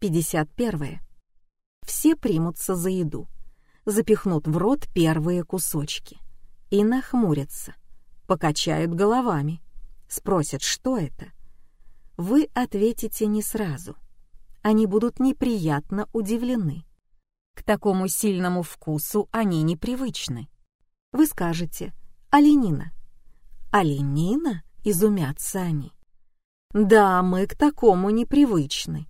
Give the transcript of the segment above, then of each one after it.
51. Все примутся за еду, запихнут в рот первые кусочки и нахмурятся, покачают головами, спросят, что это. Вы ответите не сразу. Они будут неприятно удивлены. К такому сильному вкусу они непривычны. Вы скажете «Оленина». «Оленина?» — изумятся они. «Да, мы к такому непривычны».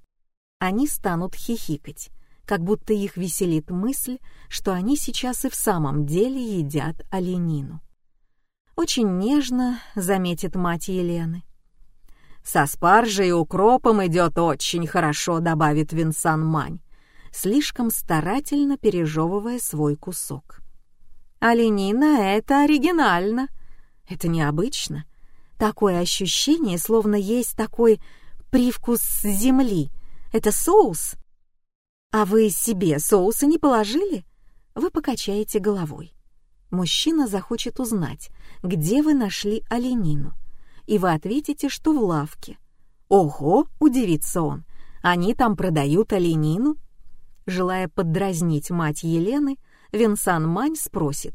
Они станут хихикать, как будто их веселит мысль, что они сейчас и в самом деле едят оленину. Очень нежно, заметит мать Елены. «Со спаржей и укропом идет очень хорошо», — добавит Винсан Мань, слишком старательно пережевывая свой кусок. «Оленина — это оригинально. Это необычно. Такое ощущение, словно есть такой привкус земли. Это соус. А вы себе соуса не положили? Вы покачаете головой. Мужчина захочет узнать, где вы нашли оленину. И вы ответите, что в лавке. «Ого!» — удивится он. «Они там продают оленину?» Желая поддразнить мать Елены, Винсан Мань спросит,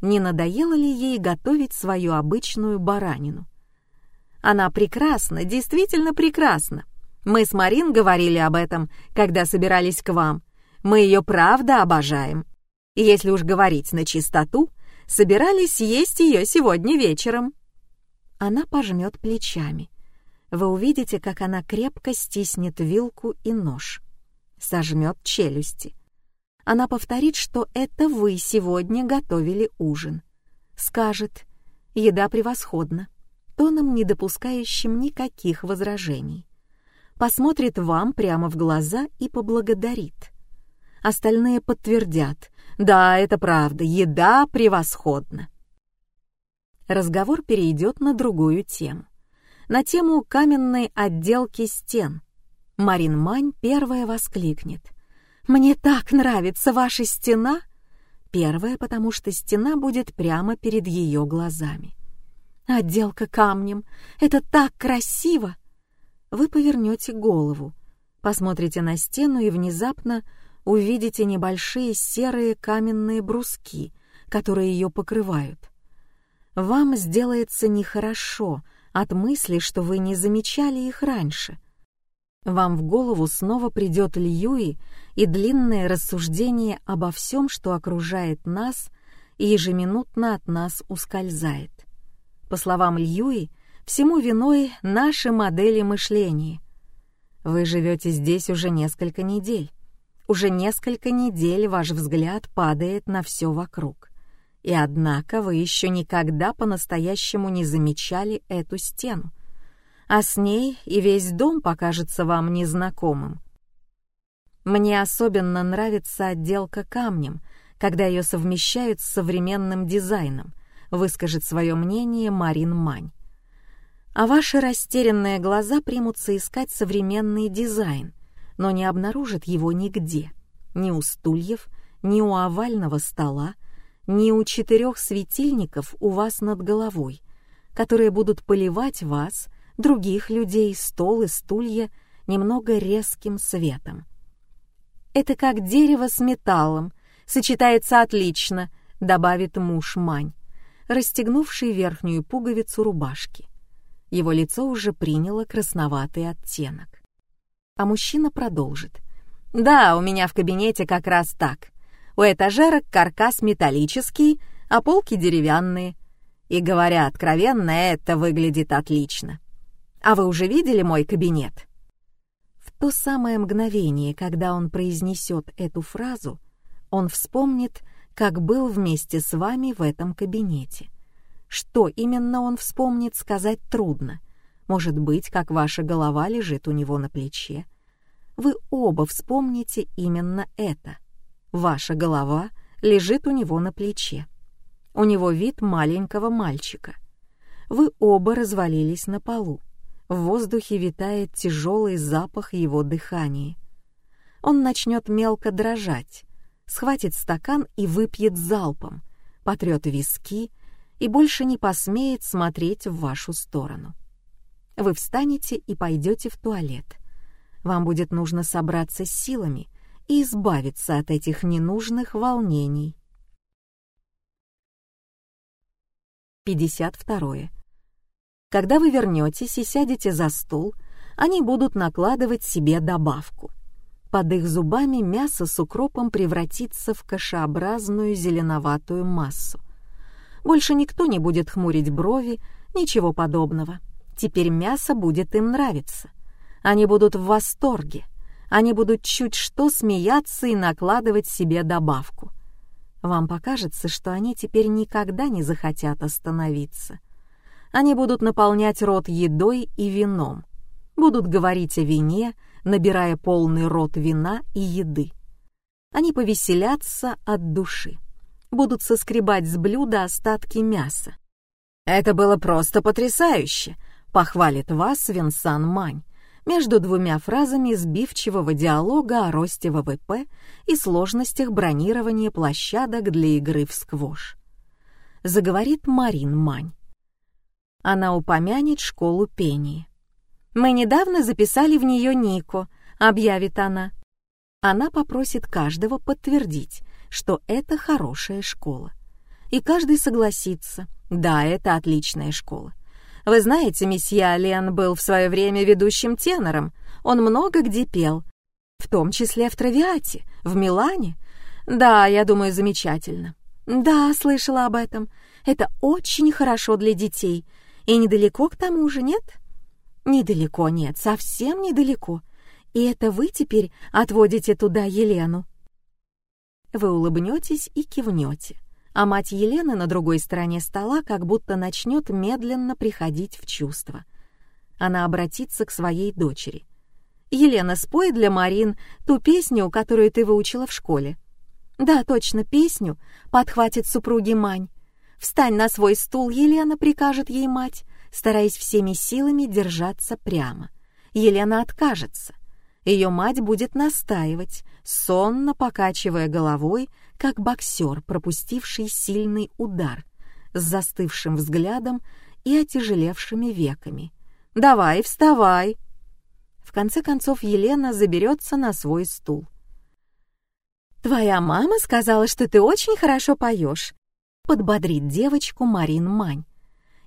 не надоело ли ей готовить свою обычную баранину. Она прекрасна, действительно прекрасна. Мы с Марин говорили об этом, когда собирались к вам. Мы ее правда обожаем. И если уж говорить на чистоту, собирались есть ее сегодня вечером. Она пожмет плечами. Вы увидите, как она крепко стиснет вилку и нож. Сожмет челюсти. Она повторит, что это вы сегодня готовили ужин. Скажет, еда превосходна тоном, не допускающим никаких возражений. Посмотрит вам прямо в глаза и поблагодарит. Остальные подтвердят, да, это правда, еда превосходна. Разговор перейдет на другую тему. На тему каменной отделки стен. Марин Мань первая воскликнет. «Мне так нравится ваша стена!» Первая, потому что стена будет прямо перед ее глазами. Отделка камнем. Это так красиво. Вы повернете голову, посмотрите на стену и внезапно увидите небольшие серые каменные бруски, которые ее покрывают. Вам сделается нехорошо от мысли, что вы не замечали их раньше. Вам в голову снова придет Льюи и длинное рассуждение обо всем, что окружает нас и ежеминутно от нас ускользает. По словам Льюи, всему виной наши модели мышления. Вы живете здесь уже несколько недель. Уже несколько недель ваш взгляд падает на все вокруг. И однако вы еще никогда по-настоящему не замечали эту стену. А с ней и весь дом покажется вам незнакомым. Мне особенно нравится отделка камнем, когда ее совмещают с современным дизайном — выскажет свое мнение Марин Мань. А ваши растерянные глаза примутся искать современный дизайн, но не обнаружат его нигде. Ни у стульев, ни у овального стола, ни у четырех светильников у вас над головой, которые будут поливать вас, других людей, стол и стулья немного резким светом. «Это как дерево с металлом, сочетается отлично», — добавит муж Мань расстегнувший верхнюю пуговицу рубашки. Его лицо уже приняло красноватый оттенок. А мужчина продолжит. «Да, у меня в кабинете как раз так. У этажерок каркас металлический, а полки деревянные. И, говоря откровенно, это выглядит отлично. А вы уже видели мой кабинет?» В то самое мгновение, когда он произнесет эту фразу, он вспомнит, как был вместе с вами в этом кабинете. Что именно он вспомнит, сказать трудно. Может быть, как ваша голова лежит у него на плече. Вы оба вспомните именно это. Ваша голова лежит у него на плече. У него вид маленького мальчика. Вы оба развалились на полу. В воздухе витает тяжелый запах его дыхания. Он начнет мелко дрожать, схватит стакан и выпьет залпом, потрет виски и больше не посмеет смотреть в вашу сторону. Вы встанете и пойдете в туалет. Вам будет нужно собраться с силами и избавиться от этих ненужных волнений. 52. Когда вы вернетесь и сядете за стол, они будут накладывать себе добавку. Под их зубами мясо с укропом превратится в кашеобразную зеленоватую массу. Больше никто не будет хмурить брови, ничего подобного. Теперь мясо будет им нравиться. Они будут в восторге. Они будут чуть что смеяться и накладывать себе добавку. Вам покажется, что они теперь никогда не захотят остановиться. Они будут наполнять рот едой и вином, будут говорить о вине, набирая полный рот вина и еды. Они повеселятся от души, будут соскребать с блюда остатки мяса. «Это было просто потрясающе!» — похвалит вас Винсан Мань между двумя фразами сбивчивого диалога о росте ВВП и сложностях бронирования площадок для игры в сквош. Заговорит Марин Мань. Она упомянет школу пения. «Мы недавно записали в нее Нико», — объявит она. Она попросит каждого подтвердить, что это хорошая школа. И каждый согласится, да, это отличная школа. Вы знаете, месье Ален был в свое время ведущим тенором. Он много где пел, в том числе в Травиате, в Милане. Да, я думаю, замечательно. Да, слышала об этом. Это очень хорошо для детей. И недалеко к тому же, нет? Недалеко, нет, совсем недалеко. И это вы теперь отводите туда Елену. Вы улыбнетесь и кивнете а мать Елены на другой стороне стола как будто начнет медленно приходить в чувство. Она обратится к своей дочери. «Елена, спой для Марин ту песню, которую ты выучила в школе». «Да, точно, песню», — подхватит супруги Мань. «Встань на свой стул, Елена», — прикажет ей мать, стараясь всеми силами держаться прямо. Елена откажется. Ее мать будет настаивать, сонно покачивая головой, как боксер, пропустивший сильный удар, с застывшим взглядом и отяжелевшими веками. «Давай, вставай!» В конце концов Елена заберется на свой стул. «Твоя мама сказала, что ты очень хорошо поешь», — подбодрит девочку Марин Мань.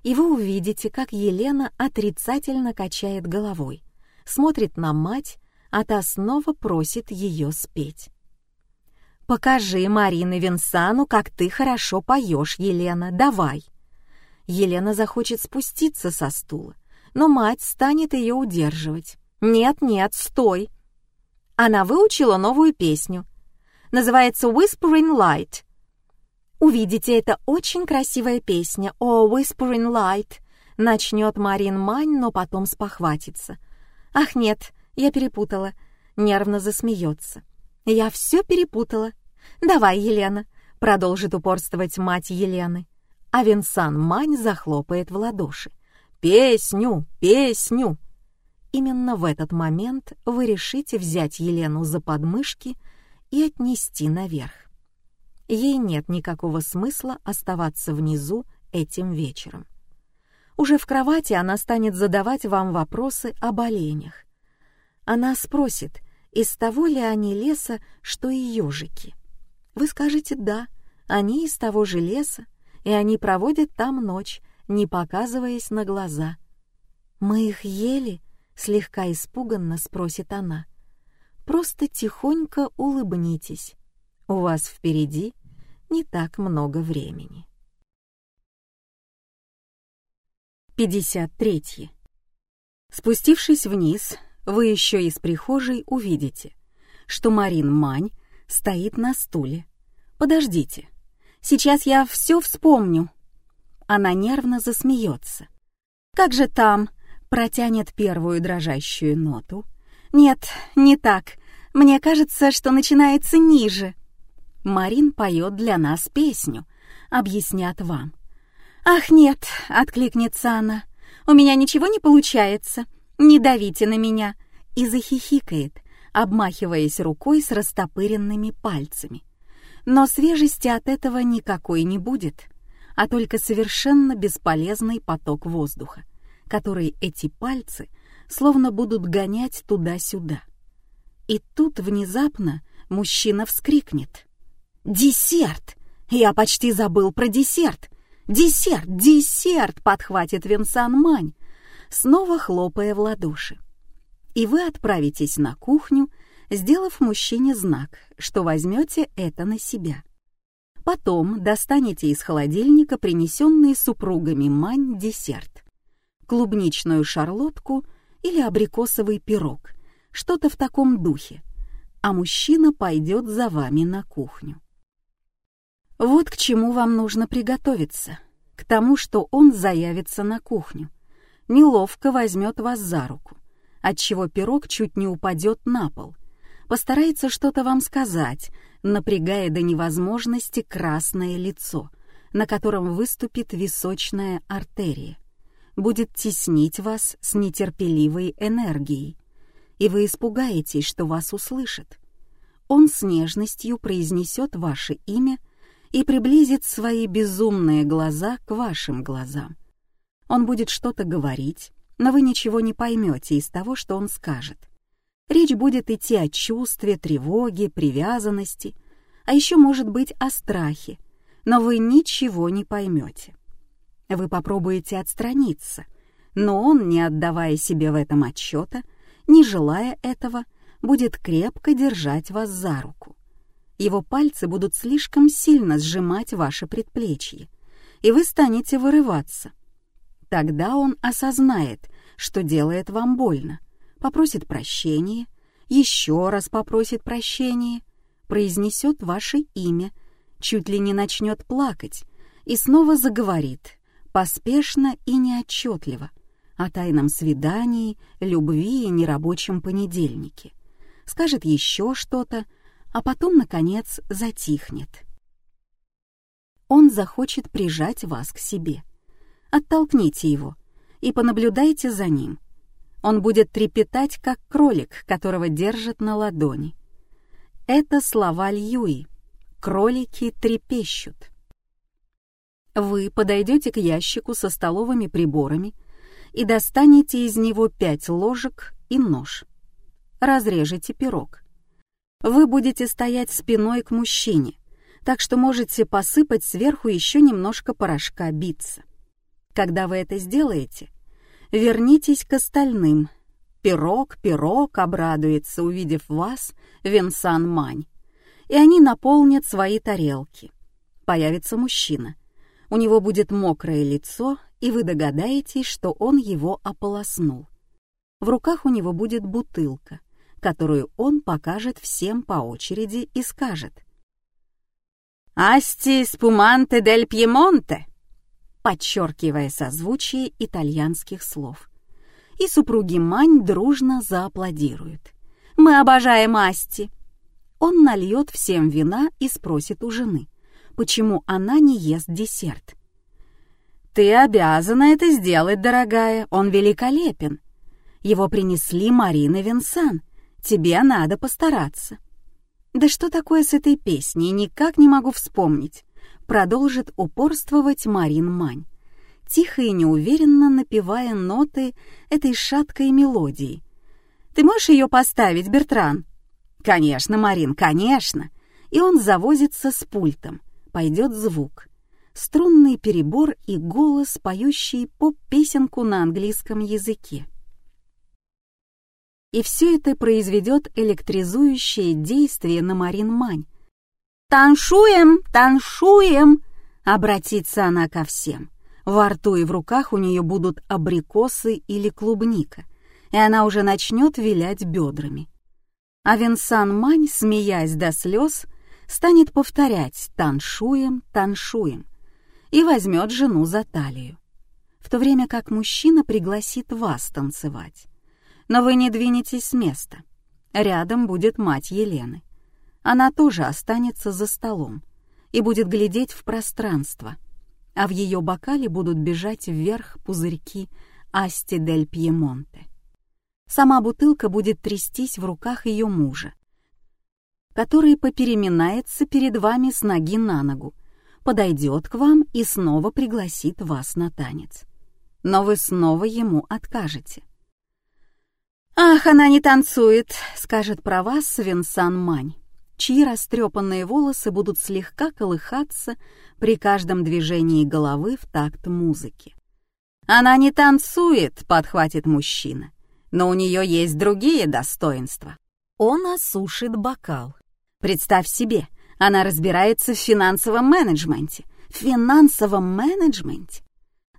И вы увидите, как Елена отрицательно качает головой, смотрит на мать, а та снова просит ее спеть. «Покажи Марине Винсану, как ты хорошо поешь, Елена, давай!» Елена захочет спуститься со стула, но мать станет ее удерживать. «Нет-нет, стой!» Она выучила новую песню. Называется «Whispering Light». Увидите, это очень красивая песня «О, Whispering Light», начнет Марин Мань, но потом спохватится. «Ах, нет, я перепутала. Нервно засмеется. Я все перепутала. Давай, Елена, продолжит упорствовать мать Елены. А Винсан Мань захлопает в ладоши. Песню, песню. Именно в этот момент вы решите взять Елену за подмышки и отнести наверх. Ей нет никакого смысла оставаться внизу этим вечером. Уже в кровати она станет задавать вам вопросы об оленях, она спросит, из того ли они леса, что и ежики. Вы скажете «да», они из того же леса, и они проводят там ночь, не показываясь на глаза. «Мы их ели?» — слегка испуганно спросит она. «Просто тихонько улыбнитесь. У вас впереди не так много времени». 53. Спустившись вниз, вы еще из прихожей увидите, что Марин Мань стоит на стуле. Подождите, сейчас я все вспомню. Она нервно засмеется. Как же там? Протянет первую дрожащую ноту. Нет, не так. Мне кажется, что начинается ниже. Марин поет для нас песню, объяснят вам. «Ах, нет!» — откликнется она. «У меня ничего не получается. «Не давите на меня!» и захихикает, обмахиваясь рукой с растопыренными пальцами. Но свежести от этого никакой не будет, а только совершенно бесполезный поток воздуха, который эти пальцы словно будут гонять туда-сюда. И тут внезапно мужчина вскрикнет. «Десерт! Я почти забыл про десерт! Десерт! Десерт!» — подхватит Винсан Мань, снова хлопая в ладоши. И вы отправитесь на кухню, сделав мужчине знак, что возьмете это на себя. Потом достанете из холодильника принесенный супругами Мань десерт. Клубничную шарлотку или абрикосовый пирог, что-то в таком духе. А мужчина пойдет за вами на кухню. Вот к чему вам нужно приготовиться. К тому, что он заявится на кухню. Неловко возьмет вас за руку, отчего пирог чуть не упадет на пол. Постарается что-то вам сказать, напрягая до невозможности красное лицо, на котором выступит височная артерия. Будет теснить вас с нетерпеливой энергией, и вы испугаетесь, что вас услышат. Он с нежностью произнесет ваше имя — и приблизит свои безумные глаза к вашим глазам. Он будет что-то говорить, но вы ничего не поймете из того, что он скажет. Речь будет идти о чувстве, тревоге, привязанности, а еще, может быть, о страхе, но вы ничего не поймете. Вы попробуете отстраниться, но он, не отдавая себе в этом отчета, не желая этого, будет крепко держать вас за руку его пальцы будут слишком сильно сжимать ваше предплечье, и вы станете вырываться. Тогда он осознает, что делает вам больно, попросит прощения, еще раз попросит прощения, произнесет ваше имя, чуть ли не начнет плакать и снова заговорит, поспешно и неотчетливо, о тайном свидании, любви и нерабочем понедельнике. Скажет еще что-то, а потом, наконец, затихнет. Он захочет прижать вас к себе. Оттолкните его и понаблюдайте за ним. Он будет трепетать, как кролик, которого держат на ладони. Это слова Льюи. Кролики трепещут. Вы подойдете к ящику со столовыми приборами и достанете из него пять ложек и нож. Разрежете пирог вы будете стоять спиной к мужчине, так что можете посыпать сверху еще немножко порошка биться. Когда вы это сделаете, вернитесь к остальным. Пирог, пирог обрадуется, увидев вас, Венсан Мань, и они наполнят свои тарелки. Появится мужчина. У него будет мокрое лицо, и вы догадаетесь, что он его ополоснул. В руках у него будет бутылка — которую он покажет всем по очереди и скажет «Асти спуманте дель Пьемонте», подчеркивая созвучие итальянских слов. И супруги Мань дружно зааплодируют. «Мы обожаем Асти!» Он нальет всем вина и спросит у жены, почему она не ест десерт. «Ты обязана это сделать, дорогая, он великолепен!» Его принесли Марина Винсан, Тебе надо постараться». «Да что такое с этой песней, никак не могу вспомнить», продолжит упорствовать Марин Мань, тихо и неуверенно напевая ноты этой шаткой мелодии. «Ты можешь ее поставить, Бертран?» «Конечно, Марин, конечно!» И он завозится с пультом. Пойдет звук. Струнный перебор и голос, поющий поп-песенку на английском языке и все это произведет электризующее действие на Марин Мань. «Таншуем! Таншуем!» — обратится она ко всем. Во рту и в руках у нее будут абрикосы или клубника, и она уже начнет вилять бедрами. А Винсан Мань, смеясь до слез, станет повторять «таншуем, таншуем» и возьмет жену за талию, в то время как мужчина пригласит вас танцевать но вы не двинетесь с места. Рядом будет мать Елены. Она тоже останется за столом и будет глядеть в пространство, а в ее бокале будут бежать вверх пузырьки Асти дель Пьемонте. Сама бутылка будет трястись в руках ее мужа, который попереминается перед вами с ноги на ногу, подойдет к вам и снова пригласит вас на танец. Но вы снова ему откажете. «Ах, она не танцует», — скажет про вас Винсан Мань, чьи растрепанные волосы будут слегка колыхаться при каждом движении головы в такт музыки. «Она не танцует», — подхватит мужчина, «но у нее есть другие достоинства». Он осушит бокал. Представь себе, она разбирается в финансовом менеджменте. В финансовом менеджменте?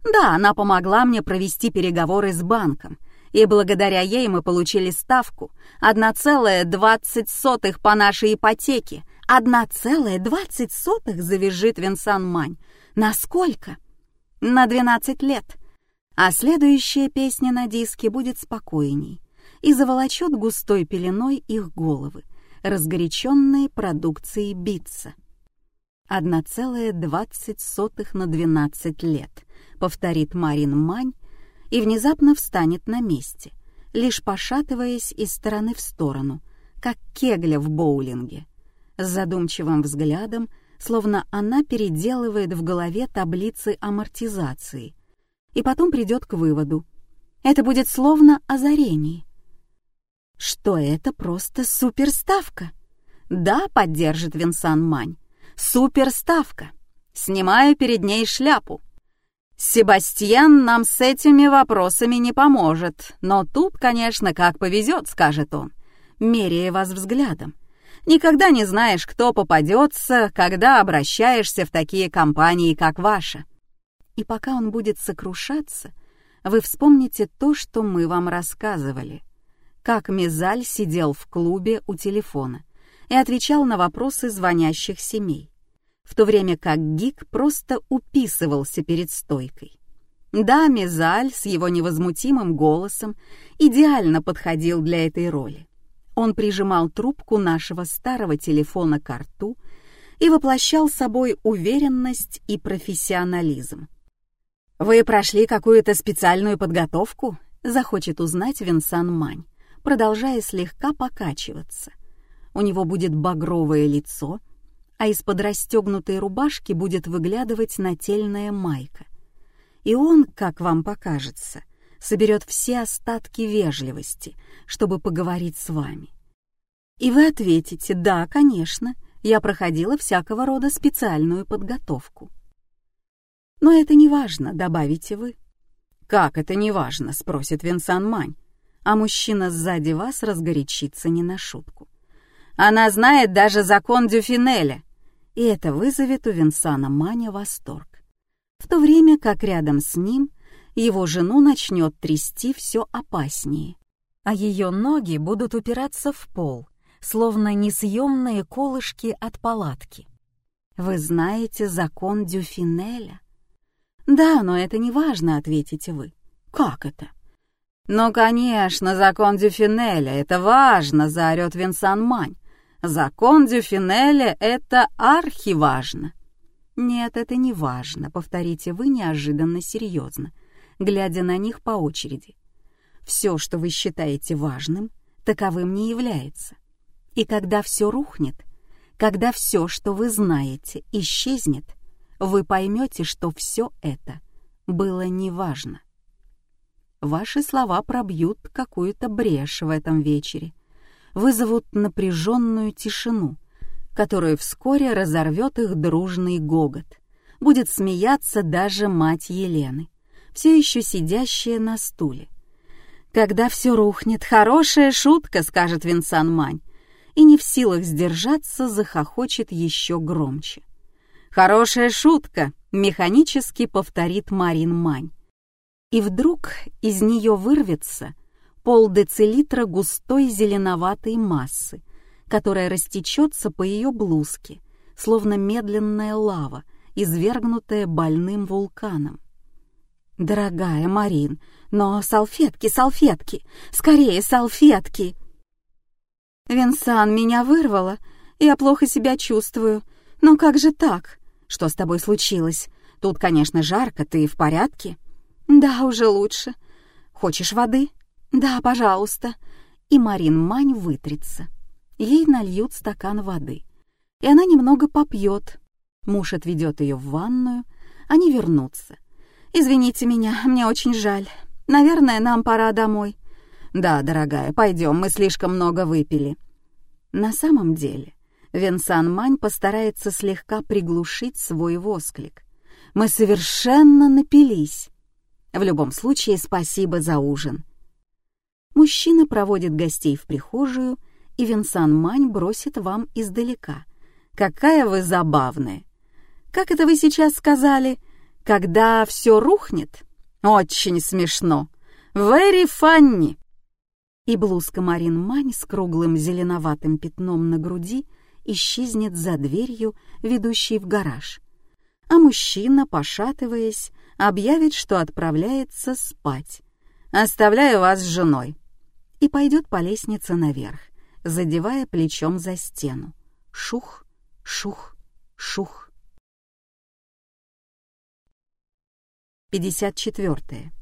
Да, она помогла мне провести переговоры с банком, и благодаря ей мы получили ставку 1,20 по нашей ипотеке. 1,20 завяжет Винсан Мань. Насколько? На 12 лет. А следующая песня на диске будет спокойней и заволочет густой пеленой их головы, разгоряченные продукцией Битца. 1,20 на 12 лет, повторит Марин Мань и внезапно встанет на месте, лишь пошатываясь из стороны в сторону, как кегля в боулинге, с задумчивым взглядом, словно она переделывает в голове таблицы амортизации, и потом придет к выводу. Это будет словно озарение. Что это просто суперставка? Да, поддержит Винсан Мань. Суперставка. Снимаю перед ней шляпу. Себастьян нам с этими вопросами не поможет, но тут, конечно, как повезет, скажет он, меряя вас взглядом. Никогда не знаешь, кто попадется, когда обращаешься в такие компании, как ваша. И пока он будет сокрушаться, вы вспомните то, что мы вам рассказывали. Как Мизаль сидел в клубе у телефона и отвечал на вопросы звонящих семей в то время как Гик просто уписывался перед стойкой. Да, Мезаль с его невозмутимым голосом идеально подходил для этой роли. Он прижимал трубку нашего старого телефона к рту и воплощал собой уверенность и профессионализм. «Вы прошли какую-то специальную подготовку?» — захочет узнать Винсан Мань, продолжая слегка покачиваться. У него будет багровое лицо — а из-под расстегнутой рубашки будет выглядывать нательная майка. И он, как вам покажется, соберет все остатки вежливости, чтобы поговорить с вами. И вы ответите «Да, конечно, я проходила всякого рода специальную подготовку». «Но это не важно», — добавите вы. «Как это не важно?» — спросит Винсан Мань, а мужчина сзади вас разгорячится не на шутку. «Она знает даже закон Дюфинеля», и это вызовет у Винсана Маня восторг. В то время как рядом с ним его жену начнет трясти все опаснее, а ее ноги будут упираться в пол, словно несъемные колышки от палатки. Вы знаете закон Дюфинеля? Да, но это не важно, ответите вы. Как это? Ну, конечно, закон Дюфинеля, это важно, заорет Винсан Мань. Закон Дюфинеля — это архиважно. Нет, это не важно, повторите вы неожиданно серьезно, глядя на них по очереди. Все, что вы считаете важным, таковым не является. И когда все рухнет, когда все, что вы знаете, исчезнет, вы поймете, что все это было неважно. Ваши слова пробьют какую-то брешь в этом вечере, вызовут напряженную тишину, которую вскоре разорвет их дружный гогот. Будет смеяться даже мать Елены, все еще сидящая на стуле. «Когда все рухнет, хорошая шутка», — скажет Винсан Мань, и не в силах сдержаться, захохочет еще громче. «Хорошая шутка», — механически повторит Марин Мань. И вдруг из нее вырвется полдецилитра густой зеленоватой массы, которая растечется по ее блузке, словно медленная лава, извергнутая больным вулканом. «Дорогая Марин, но салфетки, салфетки! Скорее, салфетки!» «Винсан, меня вырвало. Я плохо себя чувствую. Но как же так? Что с тобой случилось? Тут, конечно, жарко, ты в порядке?» «Да, уже лучше. Хочешь воды?» «Да, пожалуйста». И Марин Мань вытрется. Ей нальют стакан воды. И она немного попьет. Муж отведет ее в ванную. Они вернутся. «Извините меня, мне очень жаль. Наверное, нам пора домой. «Да, дорогая, пойдем, мы слишком много выпили». На самом деле, Венсан Мань постарается слегка приглушить свой восклик. «Мы совершенно напились. В любом случае, спасибо за ужин». Мужчина проводит гостей в прихожую, и Винсан Мань бросит вам издалека. «Какая вы забавная! Как это вы сейчас сказали? Когда все рухнет? Очень смешно! Very funny!» И блузка Марин Мань с круглым зеленоватым пятном на груди исчезнет за дверью, ведущей в гараж. А мужчина, пошатываясь, объявит, что отправляется спать. «Оставляю вас с женой и пойдет по лестнице наверх, задевая плечом за стену. Шух, шух, шух. 54.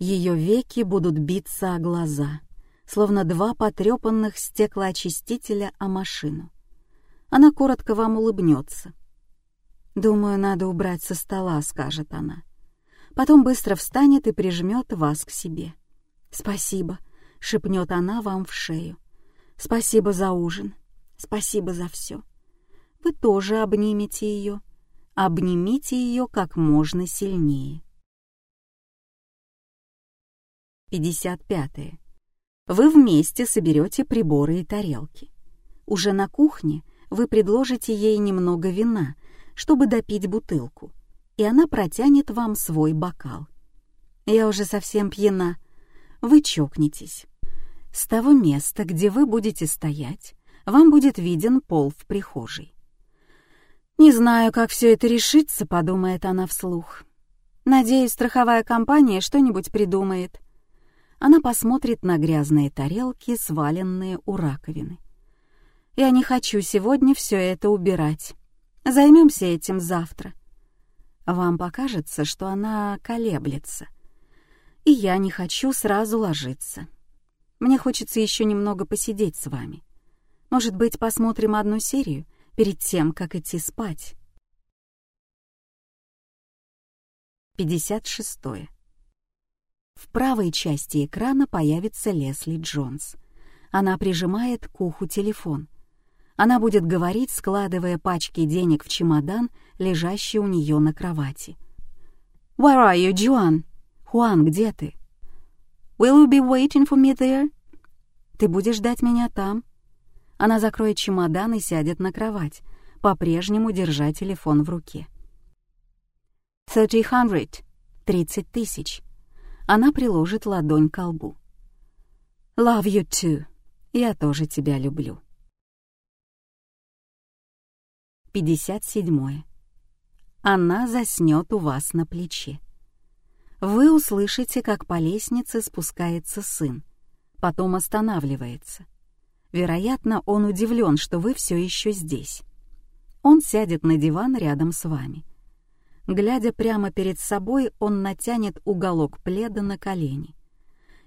Ее веки будут биться о глаза, словно два потрепанных стеклоочистителя о машину. Она коротко вам улыбнется. «Думаю, надо убрать со стола», — скажет она. Потом быстро встанет и прижмет вас к себе. «Спасибо», — шепнет она вам в шею. «Спасибо за ужин. Спасибо за все. Вы тоже обнимете ее. Обнимите ее как можно сильнее». 55. -е. Вы вместе соберете приборы и тарелки. Уже на кухне вы предложите ей немного вина, чтобы допить бутылку, и она протянет вам свой бокал. «Я уже совсем пьяна», вы чокнетесь. С того места, где вы будете стоять, вам будет виден пол в прихожей. «Не знаю, как все это решится», — подумает она вслух. «Надеюсь, страховая компания что-нибудь придумает». Она посмотрит на грязные тарелки, сваленные у раковины. «Я не хочу сегодня все это убирать. Займемся этим завтра». Вам покажется, что она колеблется и я не хочу сразу ложиться. Мне хочется еще немного посидеть с вами. Может быть, посмотрим одну серию перед тем, как идти спать. 56. В правой части экрана появится Лесли Джонс. Она прижимает к уху телефон. Она будет говорить, складывая пачки денег в чемодан, лежащий у нее на кровати. «Where are you, Joan?» «Хуан, где ты?» «Will you be waiting for me there?» «Ты будешь ждать меня там?» Она закроет чемодан и сядет на кровать, по-прежнему держа телефон в руке. «Thirty hundred» — «тридцать тысяч». Она приложит ладонь к лбу. «Love you too» — «Я тоже тебя люблю». 57. Она заснет у вас на плече. Вы услышите, как по лестнице спускается сын, потом останавливается. Вероятно, он удивлен, что вы все еще здесь. Он сядет на диван рядом с вами. Глядя прямо перед собой, он натянет уголок пледа на колени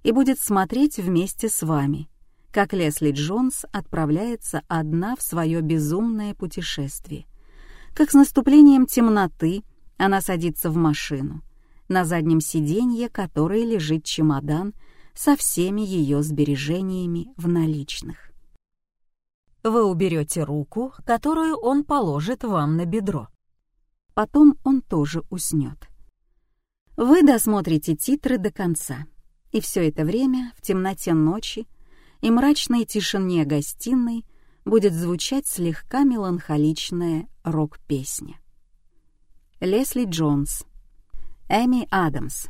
и будет смотреть вместе с вами, как Лесли Джонс отправляется одна в свое безумное путешествие. Как с наступлением темноты она садится в машину, на заднем сиденье которой лежит чемодан со всеми ее сбережениями в наличных. Вы уберете руку, которую он положит вам на бедро. Потом он тоже уснет. Вы досмотрите титры до конца, и все это время в темноте ночи и мрачной тишине гостиной будет звучать слегка меланхоличная рок-песня. Лесли Джонс Эми Адамс,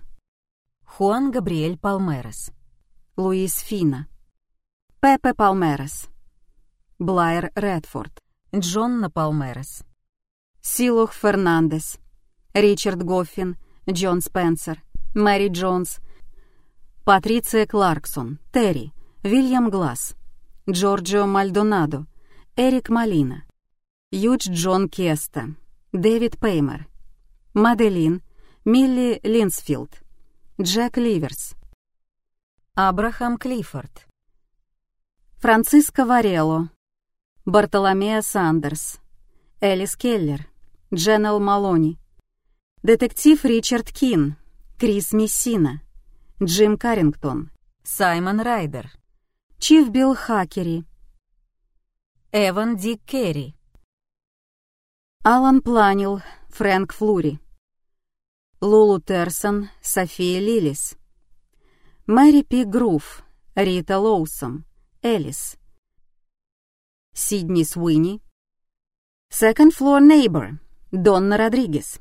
Хуан Габриэль Палмерес, Луис Фина, Пепе Палмерес, Блайер Редфорд, Джонна Палмерес, Силух Фернандес, Ричард Гоффин, Джон Спенсер, Мэри Джонс, Патриция Кларксон, Терри, Вильям Гласс, Джорджио Мальдонадо, Эрик Малина, Юдж Джон Кеста, Дэвид Пеймер, Маделин, Милли Линсфилд, Джек Ливерс, Абрахам Клиффорд, Франциско Варелло, Бартоломео Сандерс, Элис Келлер, Дженнел Малони, детектив Ричард Кин, Крис Мессина, Джим Каррингтон, Саймон Райдер, Чиф Билл Хакери, Эван Ди Керри, Алан Планил, Фрэнк Флури, Лулу Терсон, София Лилис, Мэри Пи Грув, Рита Лоусон, Элис, Сидни Суини, Second Floor Neighbor, Донна Родригес,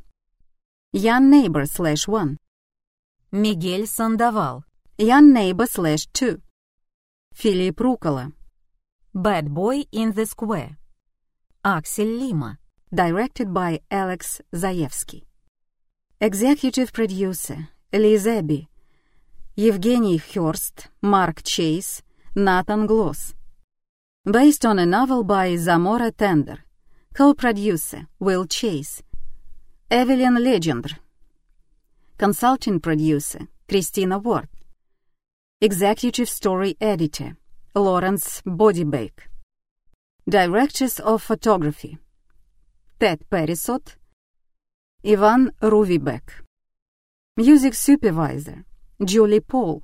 Ян Neighbor slash one, Мигель Сандавал, Ян Neighbor slash two, Филипп Рукола, Bad Boy in the Square, Аксель Лима, directed by Alex Заевский. Executive producer Лиз Эбби, Евгений Хёрст, Марк Чейз, Натан Глосс. Based on a novel by Zamora Tender. Co-producer Will Chase. Evelyn Legendre. Consulting producer Christina Ward. Executive story editor Lawrence Bodybeck. Directors of photography Ted Perisot, Иван Рувибек. Music supervisor Julie Paul.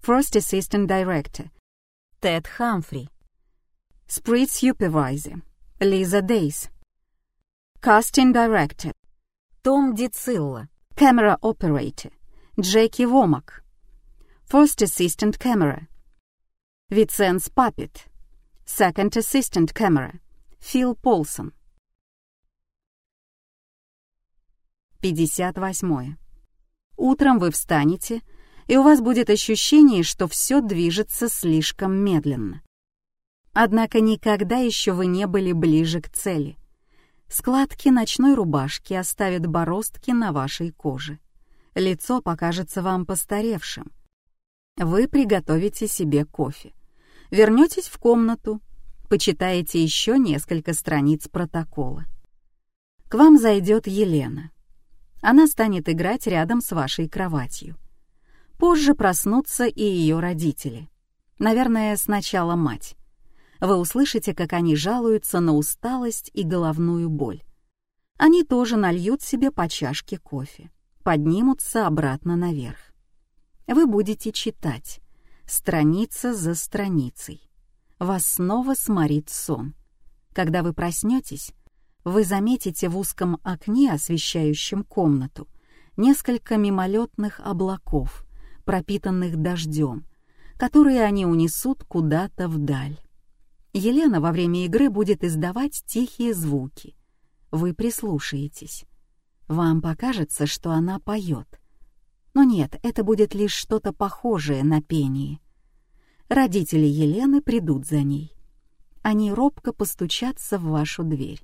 First assistant director Тед Хамфри, Sprit supervisor Лиза Дейс. Casting director Том Дицилла, Camera operator Джеки Вомак. First assistant camera Виценс Папит. Second assistant camera Фил Полсон. 58. Утром вы встанете, и у вас будет ощущение, что все движется слишком медленно. Однако никогда еще вы не были ближе к цели. Складки ночной рубашки оставят бороздки на вашей коже. Лицо покажется вам постаревшим. Вы приготовите себе кофе. Вернетесь в комнату, почитаете еще несколько страниц протокола. К вам зайдет Елена. Она станет играть рядом с вашей кроватью. Позже проснутся и ее родители. Наверное, сначала мать. Вы услышите, как они жалуются на усталость и головную боль. Они тоже нальют себе по чашке кофе, поднимутся обратно наверх. Вы будете читать, страница за страницей. Вас снова сморит сон. Когда вы проснетесь, вы заметите в узком окне, освещающем комнату, несколько мимолетных облаков, пропитанных дождем, которые они унесут куда-то вдаль. Елена во время игры будет издавать тихие звуки. Вы прислушаетесь. Вам покажется, что она поет. Но нет, это будет лишь что-то похожее на пение. Родители Елены придут за ней. Они робко постучатся в вашу дверь.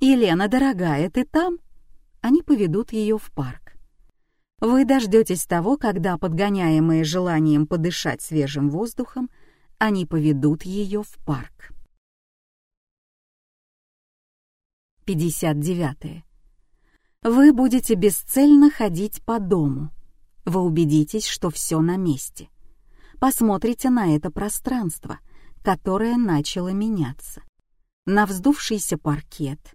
«Елена, дорогая, ты там?» Они поведут ее в парк. Вы дождетесь того, когда, подгоняемые желанием подышать свежим воздухом, они поведут ее в парк. 59. Вы будете бесцельно ходить по дому. Вы убедитесь, что все на месте. Посмотрите на это пространство, которое начало меняться. На вздувшийся паркет,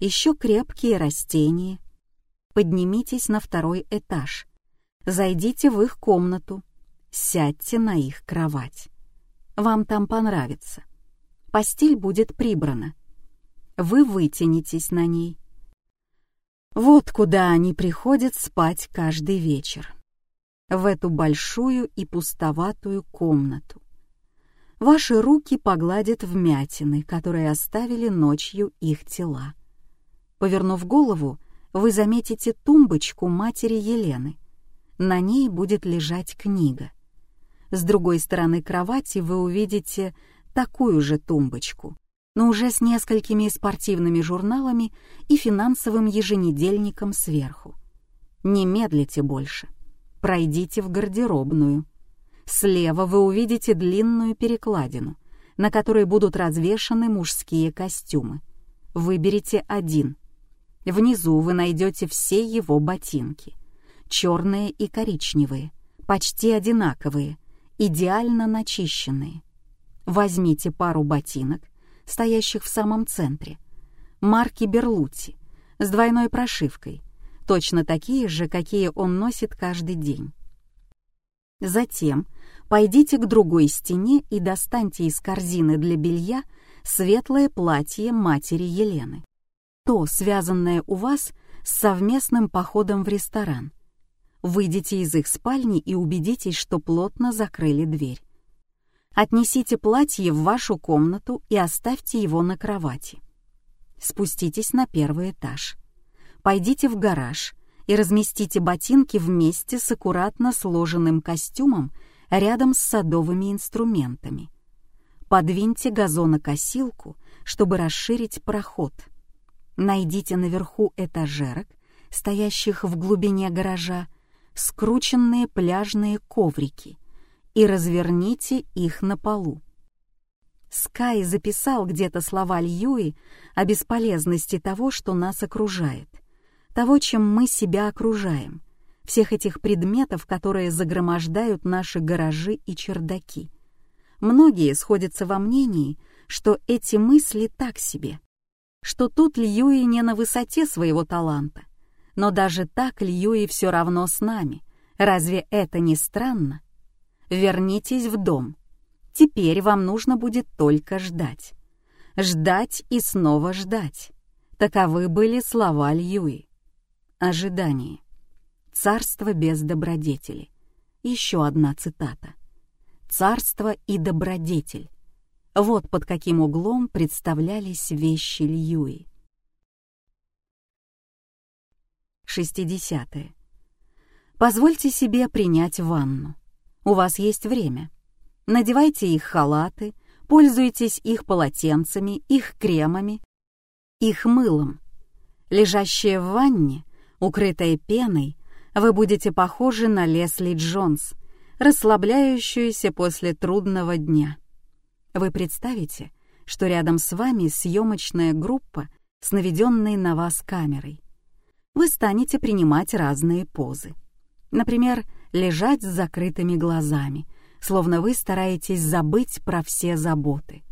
еще крепкие растения. Поднимитесь на второй этаж. Зайдите в их комнату. Сядьте на их кровать. Вам там понравится. Постель будет прибрана. Вы вытянетесь на ней. Вот куда они приходят спать каждый вечер. В эту большую и пустоватую комнату. Ваши руки погладят вмятины, которые оставили ночью их тела. Повернув голову, вы заметите тумбочку матери Елены. На ней будет лежать книга. С другой стороны кровати вы увидите такую же тумбочку, но уже с несколькими спортивными журналами и финансовым еженедельником сверху. Не медлите больше. Пройдите в гардеробную. Слева вы увидите длинную перекладину, на которой будут развешаны мужские костюмы. Выберите один. Внизу вы найдете все его ботинки. Черные и коричневые, почти одинаковые, идеально начищенные. Возьмите пару ботинок, стоящих в самом центре, марки Берлути, с двойной прошивкой, точно такие же, какие он носит каждый день. Затем пойдите к другой стене и достаньте из корзины для белья светлое платье матери Елены. То, связанное у вас с совместным походом в ресторан. Выйдите из их спальни и убедитесь, что плотно закрыли дверь. Отнесите платье в вашу комнату и оставьте его на кровати. Спуститесь на первый этаж. Пойдите в гараж и разместите ботинки вместе с аккуратно сложенным костюмом рядом с садовыми инструментами. Подвиньте газонокосилку, чтобы расширить проход. Найдите наверху этажерок, стоящих в глубине гаража, скрученные пляжные коврики и разверните их на полу. Скай записал где-то слова Льюи о бесполезности того, что нас окружает, того, чем мы себя окружаем, всех этих предметов, которые загромождают наши гаражи и чердаки. Многие сходятся во мнении, что эти мысли так себе, что тут Льюи не на высоте своего таланта, но даже так Льюи все равно с нами. Разве это не странно? Вернитесь в дом. Теперь вам нужно будет только ждать. Ждать и снова ждать. Таковы были слова Льюи. Ожидание. Царство без добродетели. Еще одна цитата. Царство и добродетель. Вот под каким углом представлялись вещи Льюи. 60. -е. Позвольте себе принять ванну. У вас есть время. Надевайте их халаты, пользуйтесь их полотенцами, их кремами, их мылом. Лежащее в ванне, укрытое пеной, вы будете похожи на Лесли Джонс, расслабляющуюся после трудного дня. Вы представите, что рядом с вами съемочная группа с наведенной на вас камерой вы станете принимать разные позы. Например, лежать с закрытыми глазами, словно вы стараетесь забыть про все заботы.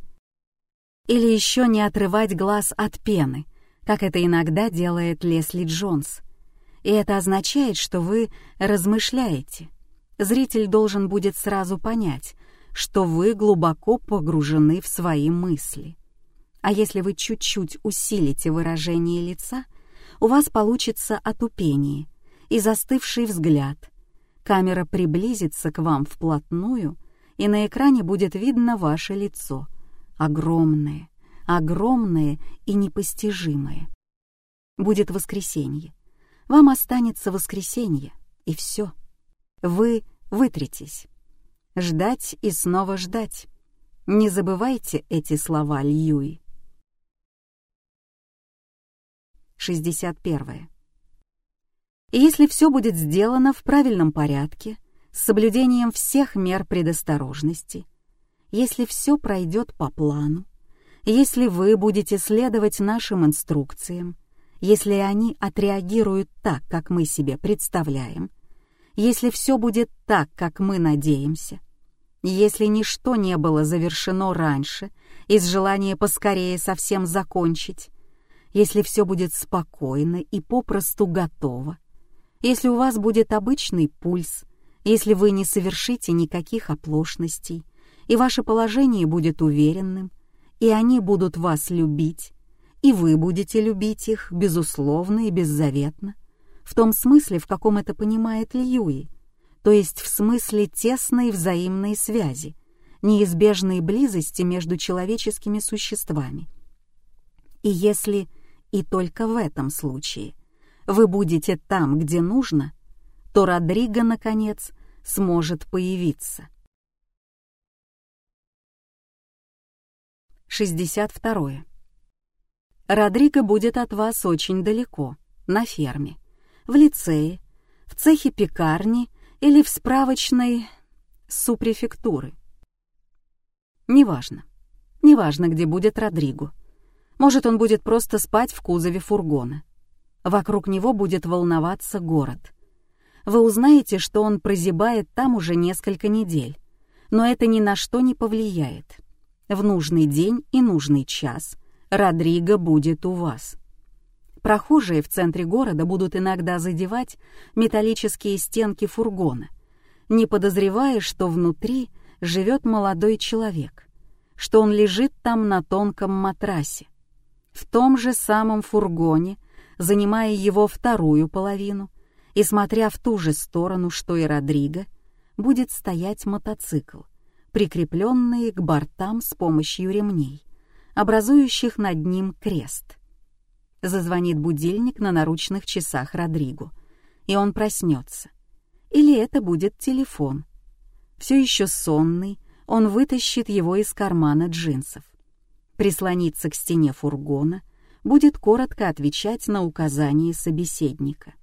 Или еще не отрывать глаз от пены, как это иногда делает Лесли Джонс. И это означает, что вы размышляете. Зритель должен будет сразу понять, что вы глубоко погружены в свои мысли. А если вы чуть-чуть усилите выражение лица — у вас получится отупение и застывший взгляд. Камера приблизится к вам вплотную, и на экране будет видно ваше лицо. Огромное, огромное и непостижимое. Будет воскресенье. Вам останется воскресенье, и все. Вы вытритесь. Ждать и снова ждать. Не забывайте эти слова Льюи. 61. И если все будет сделано в правильном порядке, с соблюдением всех мер предосторожности, если все пройдет по плану, если вы будете следовать нашим инструкциям, если они отреагируют так, как мы себе представляем, если все будет так, как мы надеемся, если ничто не было завершено раньше из желания поскорее совсем закончить, если все будет спокойно и попросту готово, если у вас будет обычный пульс, если вы не совершите никаких оплошностей, и ваше положение будет уверенным, и они будут вас любить, и вы будете любить их, безусловно и беззаветно, в том смысле, в каком это понимает Льюи, то есть в смысле тесной взаимной связи, неизбежной близости между человеческими существами. И если и только в этом случае вы будете там, где нужно, то Родриго, наконец, сможет появиться. 62. Родриго будет от вас очень далеко, на ферме, в лицее, в цехе пекарни или в справочной супрефектуры. Неважно. Неважно, где будет Родриго. Может, он будет просто спать в кузове фургона. Вокруг него будет волноваться город. Вы узнаете, что он прозябает там уже несколько недель, но это ни на что не повлияет. В нужный день и нужный час Родриго будет у вас. Прохожие в центре города будут иногда задевать металлические стенки фургона, не подозревая, что внутри живет молодой человек, что он лежит там на тонком матрасе, в том же самом фургоне, занимая его вторую половину, и смотря в ту же сторону, что и Родриго, будет стоять мотоцикл, прикрепленный к бортам с помощью ремней, образующих над ним крест. Зазвонит будильник на наручных часах Родриго, и он проснется. Или это будет телефон. Все еще сонный, он вытащит его из кармана джинсов. Прислонится к стене фургона, будет коротко отвечать на указания собеседника.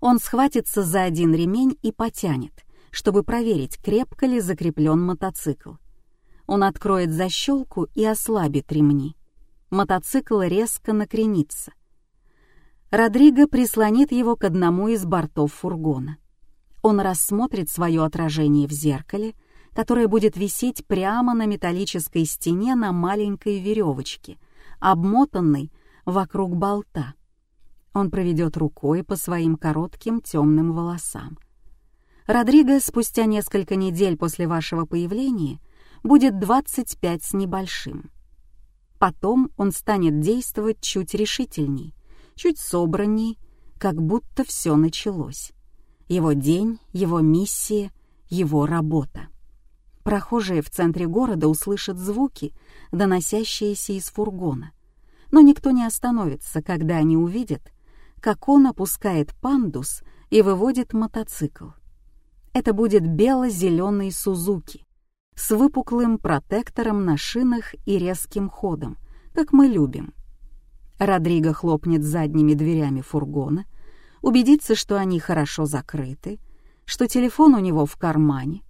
Он схватится за один ремень и потянет, чтобы проверить, крепко ли закреплен мотоцикл. Он откроет защелку и ослабит ремни мотоцикл резко накренится. Родриго прислонит его к одному из бортов фургона. Он рассмотрит свое отражение в зеркале, которое будет висеть прямо на металлической стене на маленькой веревочке, обмотанной вокруг болта. Он проведет рукой по своим коротким темным волосам. Родриго спустя несколько недель после вашего появления будет 25 с небольшим. Потом он станет действовать чуть решительней, чуть собранней, как будто все началось. Его день, его миссия, его работа. Прохожие в центре города услышат звуки, доносящиеся из фургона. Но никто не остановится, когда они увидят, как он опускает пандус и выводит мотоцикл. Это будет бело-зеленый Сузуки, с выпуклым протектором на шинах и резким ходом, как мы любим. Родриго хлопнет задними дверями фургона, убедится, что они хорошо закрыты, что телефон у него в кармане,